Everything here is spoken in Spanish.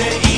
se